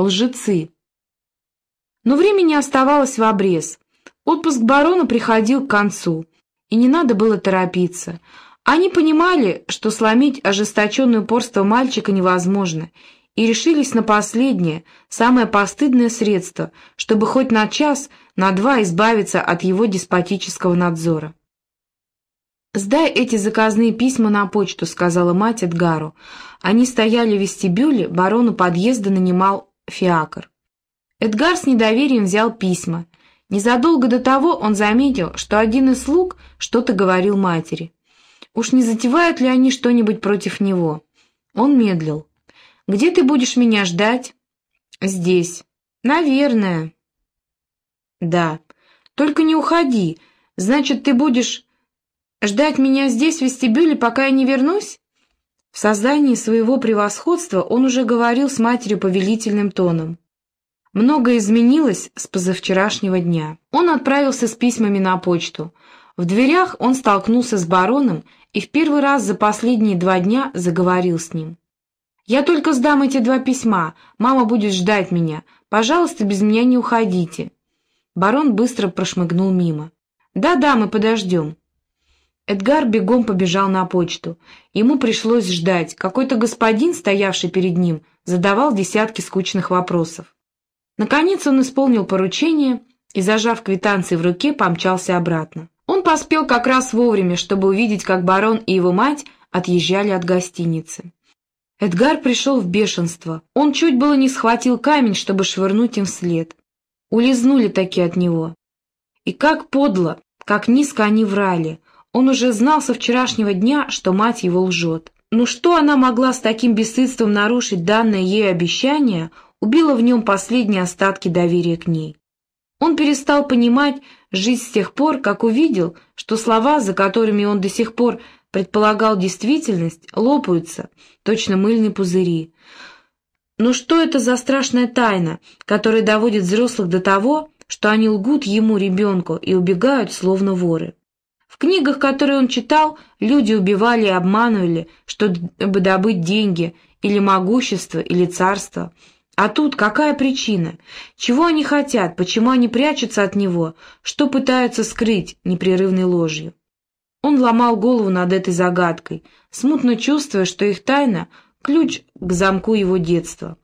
Лжецы. Но времени оставалось в обрез. Отпуск барона приходил к концу, и не надо было торопиться. Они понимали, что сломить ожесточенное упорство мальчика невозможно, и решились на последнее, самое постыдное средство, чтобы хоть на час, на два избавиться от его деспотического надзора. «Сдай эти заказные письма на почту», — сказала мать Эдгару. Они стояли в вестибюле, барону подъезда нанимал фиакр. Эдгар с недоверием взял письма. Незадолго до того он заметил, что один из слуг что-то говорил матери. Уж не затевают ли они что-нибудь против него? Он медлил. «Где ты будешь меня ждать?» «Здесь». «Наверное». «Да. Только не уходи. Значит, ты будешь ждать меня здесь, в вестибюле, пока я не вернусь?» В создании своего превосходства он уже говорил с матерью повелительным тоном. Многое изменилось с позавчерашнего дня. Он отправился с письмами на почту. В дверях он столкнулся с бароном и в первый раз за последние два дня заговорил с ним. «Я только сдам эти два письма. Мама будет ждать меня. Пожалуйста, без меня не уходите». Барон быстро прошмыгнул мимо. «Да-да, мы подождем». Эдгар бегом побежал на почту. Ему пришлось ждать. Какой-то господин, стоявший перед ним, задавал десятки скучных вопросов. Наконец он исполнил поручение и, зажав квитанции в руке, помчался обратно. Он поспел как раз вовремя, чтобы увидеть, как барон и его мать отъезжали от гостиницы. Эдгар пришел в бешенство. Он чуть было не схватил камень, чтобы швырнуть им вслед. Улизнули таки от него. И как подло, как низко они врали. Он уже знал со вчерашнего дня, что мать его лжет. Ну что она могла с таким бесстыдством нарушить данное ей обещание, убило в нем последние остатки доверия к ней. Он перестал понимать жизнь с тех пор, как увидел, что слова, за которыми он до сих пор предполагал действительность, лопаются, точно мыльные пузыри. Но что это за страшная тайна, которая доводит взрослых до того, что они лгут ему, ребенку, и убегают, словно воры? В книгах, которые он читал, люди убивали и обманывали, чтобы добыть деньги, или могущество, или царство. А тут какая причина? Чего они хотят, почему они прячутся от него, что пытаются скрыть непрерывной ложью? Он ломал голову над этой загадкой, смутно чувствуя, что их тайна — ключ к замку его детства.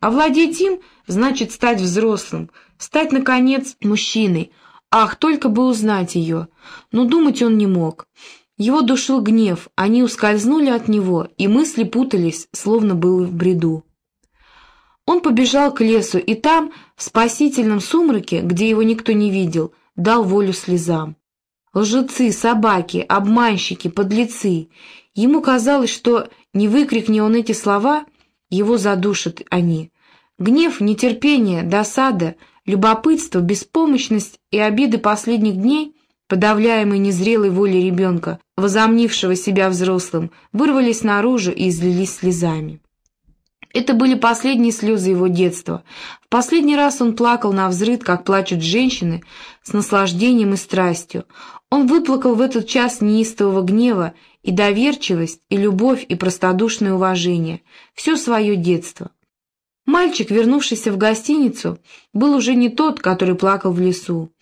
Овладеть им значит стать взрослым, стать, наконец, мужчиной. Ах, только бы узнать ее. Но думать он не мог. Его душил гнев, они ускользнули от него, и мысли путались, словно был в бреду. Он побежал к лесу, и там, в спасительном сумраке, где его никто не видел, дал волю слезам. Лжецы, собаки, обманщики, подлецы. Ему казалось, что не выкрикни он эти слова, его задушат они. Гнев, нетерпение, досада, любопытство, беспомощность и обиды последних дней, подавляемые незрелой волей ребенка, возомнившего себя взрослым, вырвались наружу и излились слезами. Это были последние слезы его детства. В последний раз он плакал на взрыд, как плачут женщины, с наслаждением и страстью. Он выплакал в этот час неистового гнева и доверчивость, и любовь, и простодушное уважение. Все свое детство. Мальчик, вернувшийся в гостиницу, был уже не тот, который плакал в лесу.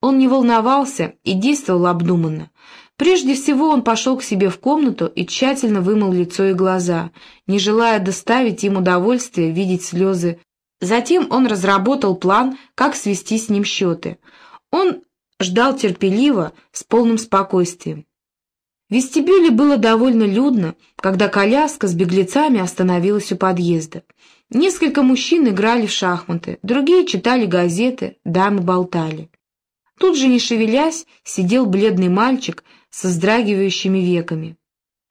Он не волновался и действовал обдуманно. Прежде всего он пошел к себе в комнату и тщательно вымыл лицо и глаза, не желая доставить им удовольствие видеть слезы. Затем он разработал план, как свести с ним счеты. Он ждал терпеливо, с полным спокойствием. В вестибюле было довольно людно, когда коляска с беглецами остановилась у подъезда. Несколько мужчин играли в шахматы, другие читали газеты, дамы болтали. Тут же, не шевелясь, сидел бледный мальчик со вздрагивающими веками.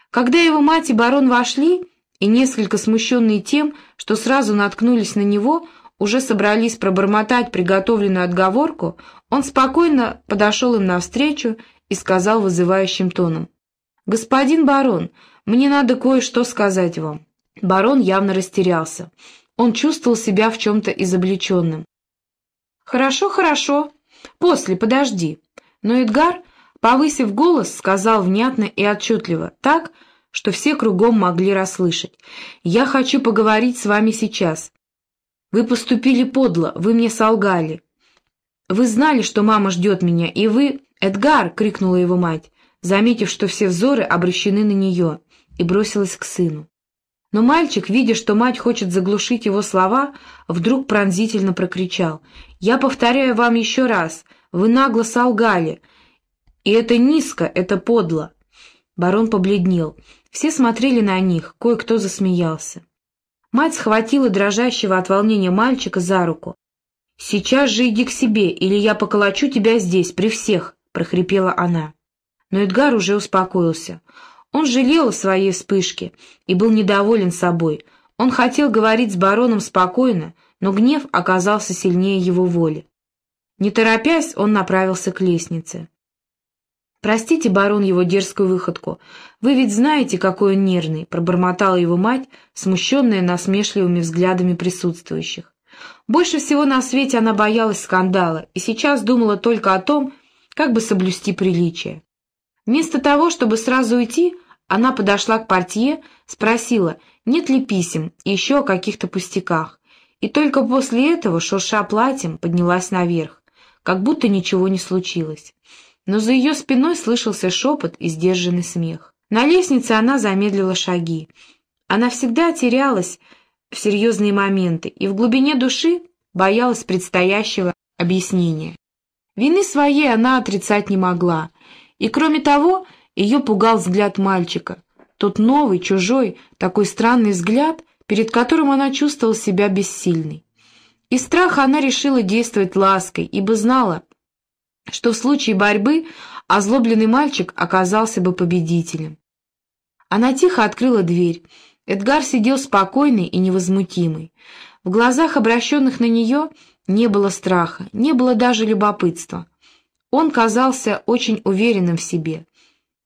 Когда его мать и барон вошли, и несколько смущенные тем, что сразу наткнулись на него, уже собрались пробормотать приготовленную отговорку, он спокойно подошел им навстречу и сказал вызывающим тоном. «Господин барон, мне надо кое-что сказать вам». Барон явно растерялся. Он чувствовал себя в чем-то изобличенным. «Хорошо, хорошо. После, подожди». Но Эдгар Повысив голос, сказал внятно и отчетливо, так, что все кругом могли расслышать. «Я хочу поговорить с вами сейчас. Вы поступили подло, вы мне солгали. Вы знали, что мама ждет меня, и вы... «Эдгар!» — крикнула его мать, заметив, что все взоры обращены на нее, и бросилась к сыну. Но мальчик, видя, что мать хочет заглушить его слова, вдруг пронзительно прокричал. «Я повторяю вам еще раз, вы нагло солгали, и это низко, это подло!» Барон побледнел. Все смотрели на них, кое-кто засмеялся. Мать схватила дрожащего от волнения мальчика за руку. «Сейчас же иди к себе, или я поколочу тебя здесь, при всех!» — прохрипела она. Но Эдгар уже успокоился. Он жалел о своей вспышке и был недоволен собой. Он хотел говорить с бароном спокойно, но гнев оказался сильнее его воли. Не торопясь, он направился к лестнице. «Простите, барон, его дерзкую выходку. Вы ведь знаете, какой он нервный», — пробормотала его мать, смущенная насмешливыми взглядами присутствующих. Больше всего на свете она боялась скандала и сейчас думала только о том, как бы соблюсти приличие. Вместо того, чтобы сразу уйти, она подошла к портье, спросила, нет ли писем и еще о каких-то пустяках, и только после этого, шурша платьем, поднялась наверх, как будто ничего не случилось. Но за ее спиной слышался шепот и сдержанный смех. На лестнице она замедлила шаги. Она всегда терялась в серьезные моменты и в глубине души боялась предстоящего объяснения. Вины своей она отрицать не могла, и кроме того, ее пугал взгляд мальчика, тот новый, чужой, такой странный взгляд, перед которым она чувствовала себя бессильной. Из страха она решила действовать лаской, ибо знала, что в случае борьбы озлобленный мальчик оказался бы победителем. Она тихо открыла дверь. Эдгар сидел спокойный и невозмутимый. В глазах, обращенных на нее, не было страха, не было даже любопытства. Он казался очень уверенным в себе.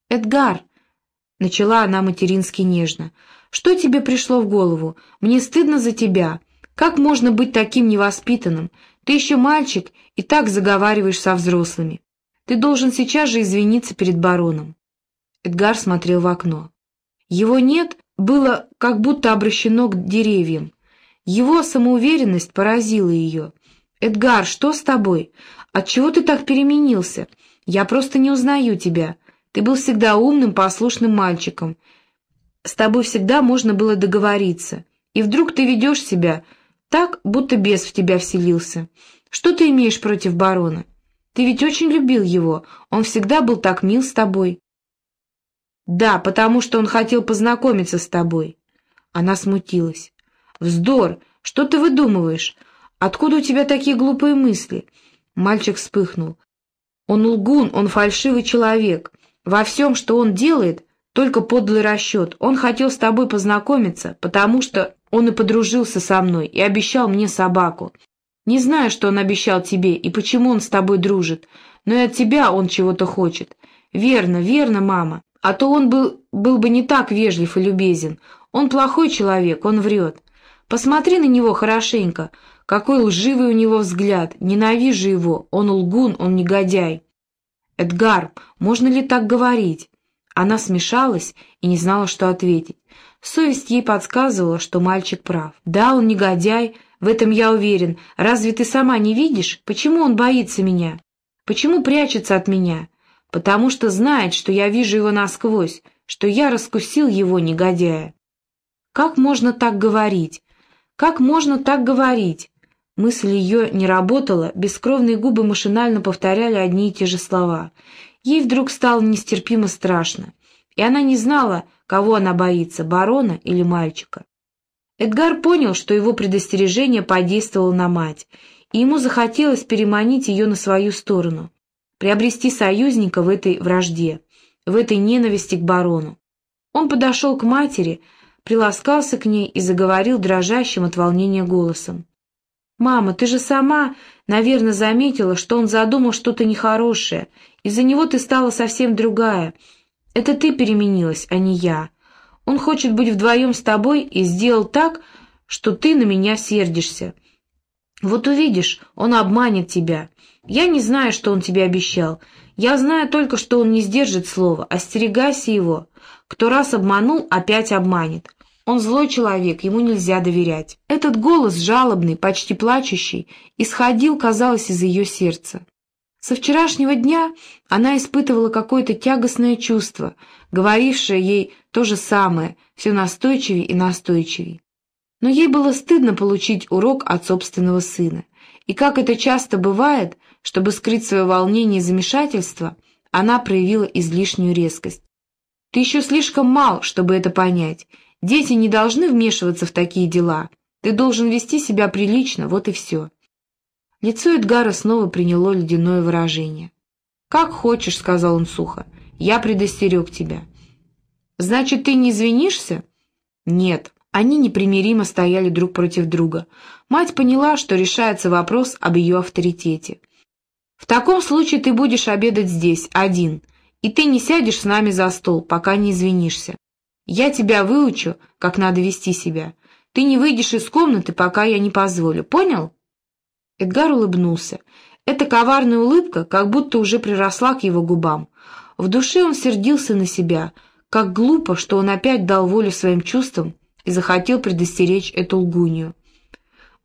«Эдгар!» — начала она матерински нежно. «Что тебе пришло в голову? Мне стыдно за тебя. Как можно быть таким невоспитанным? Ты еще мальчик и так заговариваешь со взрослыми. Ты должен сейчас же извиниться перед бароном». Эдгар смотрел в окно. Его «нет» было как будто обращено к деревьям. Его самоуверенность поразила ее. «Эдгар, что с тобой? Отчего ты так переменился? Я просто не узнаю тебя. Ты был всегда умным, послушным мальчиком. С тобой всегда можно было договориться. И вдруг ты ведешь себя так, будто бес в тебя вселился. Что ты имеешь против барона? Ты ведь очень любил его, он всегда был так мил с тобой. Да, потому что он хотел познакомиться с тобой. Она смутилась. Вздор, что ты выдумываешь? Откуда у тебя такие глупые мысли? Мальчик вспыхнул. Он лгун, он фальшивый человек. Во всем, что он делает, только подлый расчет. Он хотел с тобой познакомиться, потому что он и подружился со мной и обещал мне собаку. Не знаю, что он обещал тебе и почему он с тобой дружит, но и от тебя он чего-то хочет. Верно, верно, мама. А то он был, был бы не так вежлив и любезен. Он плохой человек, он врет. Посмотри на него хорошенько. Какой лживый у него взгляд. Ненавижу его. Он лгун, он негодяй. «Эдгар, можно ли так говорить?» Она смешалась и не знала, что ответить. Совесть ей подсказывала, что мальчик прав. «Да, он негодяй, в этом я уверен. Разве ты сама не видишь, почему он боится меня? Почему прячется от меня? Потому что знает, что я вижу его насквозь, что я раскусил его, негодяя». «Как можно так говорить? Как можно так говорить?» Мысль ее не работала, бескровные губы машинально повторяли одни и те же слова. Ей вдруг стало нестерпимо страшно, и она не знала, кого она боится, барона или мальчика. Эдгар понял, что его предостережение подействовало на мать, и ему захотелось переманить ее на свою сторону, приобрести союзника в этой вражде, в этой ненависти к барону. Он подошел к матери, приласкался к ней и заговорил дрожащим от волнения голосом. «Мама, ты же сама, наверное, заметила, что он задумал что-то нехорошее. Из-за него ты стала совсем другая. Это ты переменилась, а не я. Он хочет быть вдвоем с тобой и сделал так, что ты на меня сердишься. Вот увидишь, он обманет тебя. Я не знаю, что он тебе обещал. Я знаю только, что он не сдержит слова. Остерегайся его. Кто раз обманул, опять обманет. Он злой человек, ему нельзя доверять. Этот голос, жалобный, почти плачущий, исходил, казалось, из ее сердца. Со вчерашнего дня она испытывала какое-то тягостное чувство, говорившее ей то же самое, все настойчивее и настойчивее. Но ей было стыдно получить урок от собственного сына. И как это часто бывает, чтобы скрыть свое волнение и замешательство, она проявила излишнюю резкость. «Ты еще слишком мал, чтобы это понять. Дети не должны вмешиваться в такие дела. Ты должен вести себя прилично, вот и все». Лицо Эдгара снова приняло ледяное выражение. «Как хочешь», — сказал он сухо. «Я предостерег тебя». «Значит, ты не извинишься?» «Нет». Они непримиримо стояли друг против друга. Мать поняла, что решается вопрос об ее авторитете. «В таком случае ты будешь обедать здесь, один, и ты не сядешь с нами за стол, пока не извинишься. Я тебя выучу, как надо вести себя. Ты не выйдешь из комнаты, пока я не позволю, понял?» Эдгар улыбнулся. Эта коварная улыбка как будто уже приросла к его губам. В душе он сердился на себя, как глупо, что он опять дал волю своим чувствам и захотел предостеречь эту лгунью.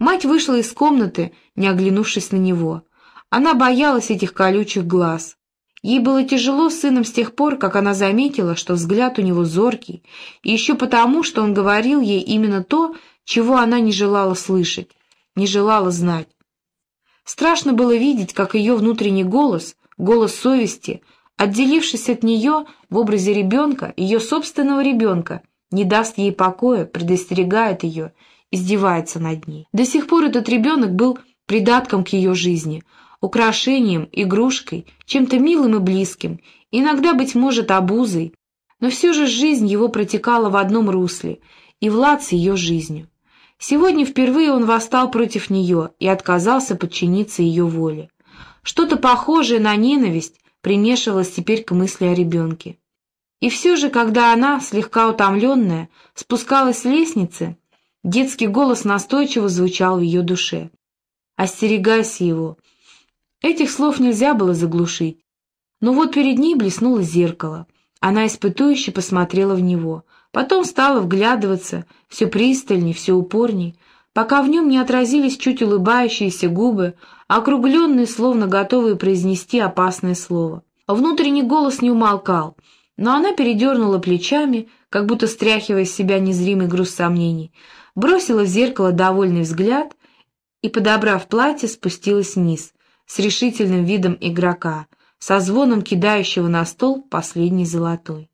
Мать вышла из комнаты, не оглянувшись на него. Она боялась этих колючих глаз. Ей было тяжело с сыном с тех пор, как она заметила, что взгляд у него зоркий, и еще потому, что он говорил ей именно то, чего она не желала слышать, не желала знать. Страшно было видеть, как ее внутренний голос, голос совести, отделившись от нее в образе ребенка, ее собственного ребенка, не даст ей покоя, предостерегает ее, издевается над ней. До сих пор этот ребенок был придатком к ее жизни, украшением, игрушкой, чем-то милым и близким, иногда, быть может, обузой, но все же жизнь его протекала в одном русле, и Влад с ее жизнью. Сегодня впервые он восстал против нее и отказался подчиниться ее воле. Что-то похожее на ненависть примешивалось теперь к мысли о ребенке. И все же, когда она, слегка утомленная, спускалась с лестницы, детский голос настойчиво звучал в ее душе. «Остерегайся его». Этих слов нельзя было заглушить. Но вот перед ней блеснуло зеркало. Она испытующе посмотрела в него — Потом стала вглядываться все пристальней, все упорней, пока в нем не отразились чуть улыбающиеся губы, округленные, словно готовые произнести опасное слово. Внутренний голос не умолкал, но она передернула плечами, как будто стряхивая с себя незримый груз сомнений, бросила в зеркало довольный взгляд и, подобрав платье, спустилась вниз, с решительным видом игрока, со звоном кидающего на стол последний золотой.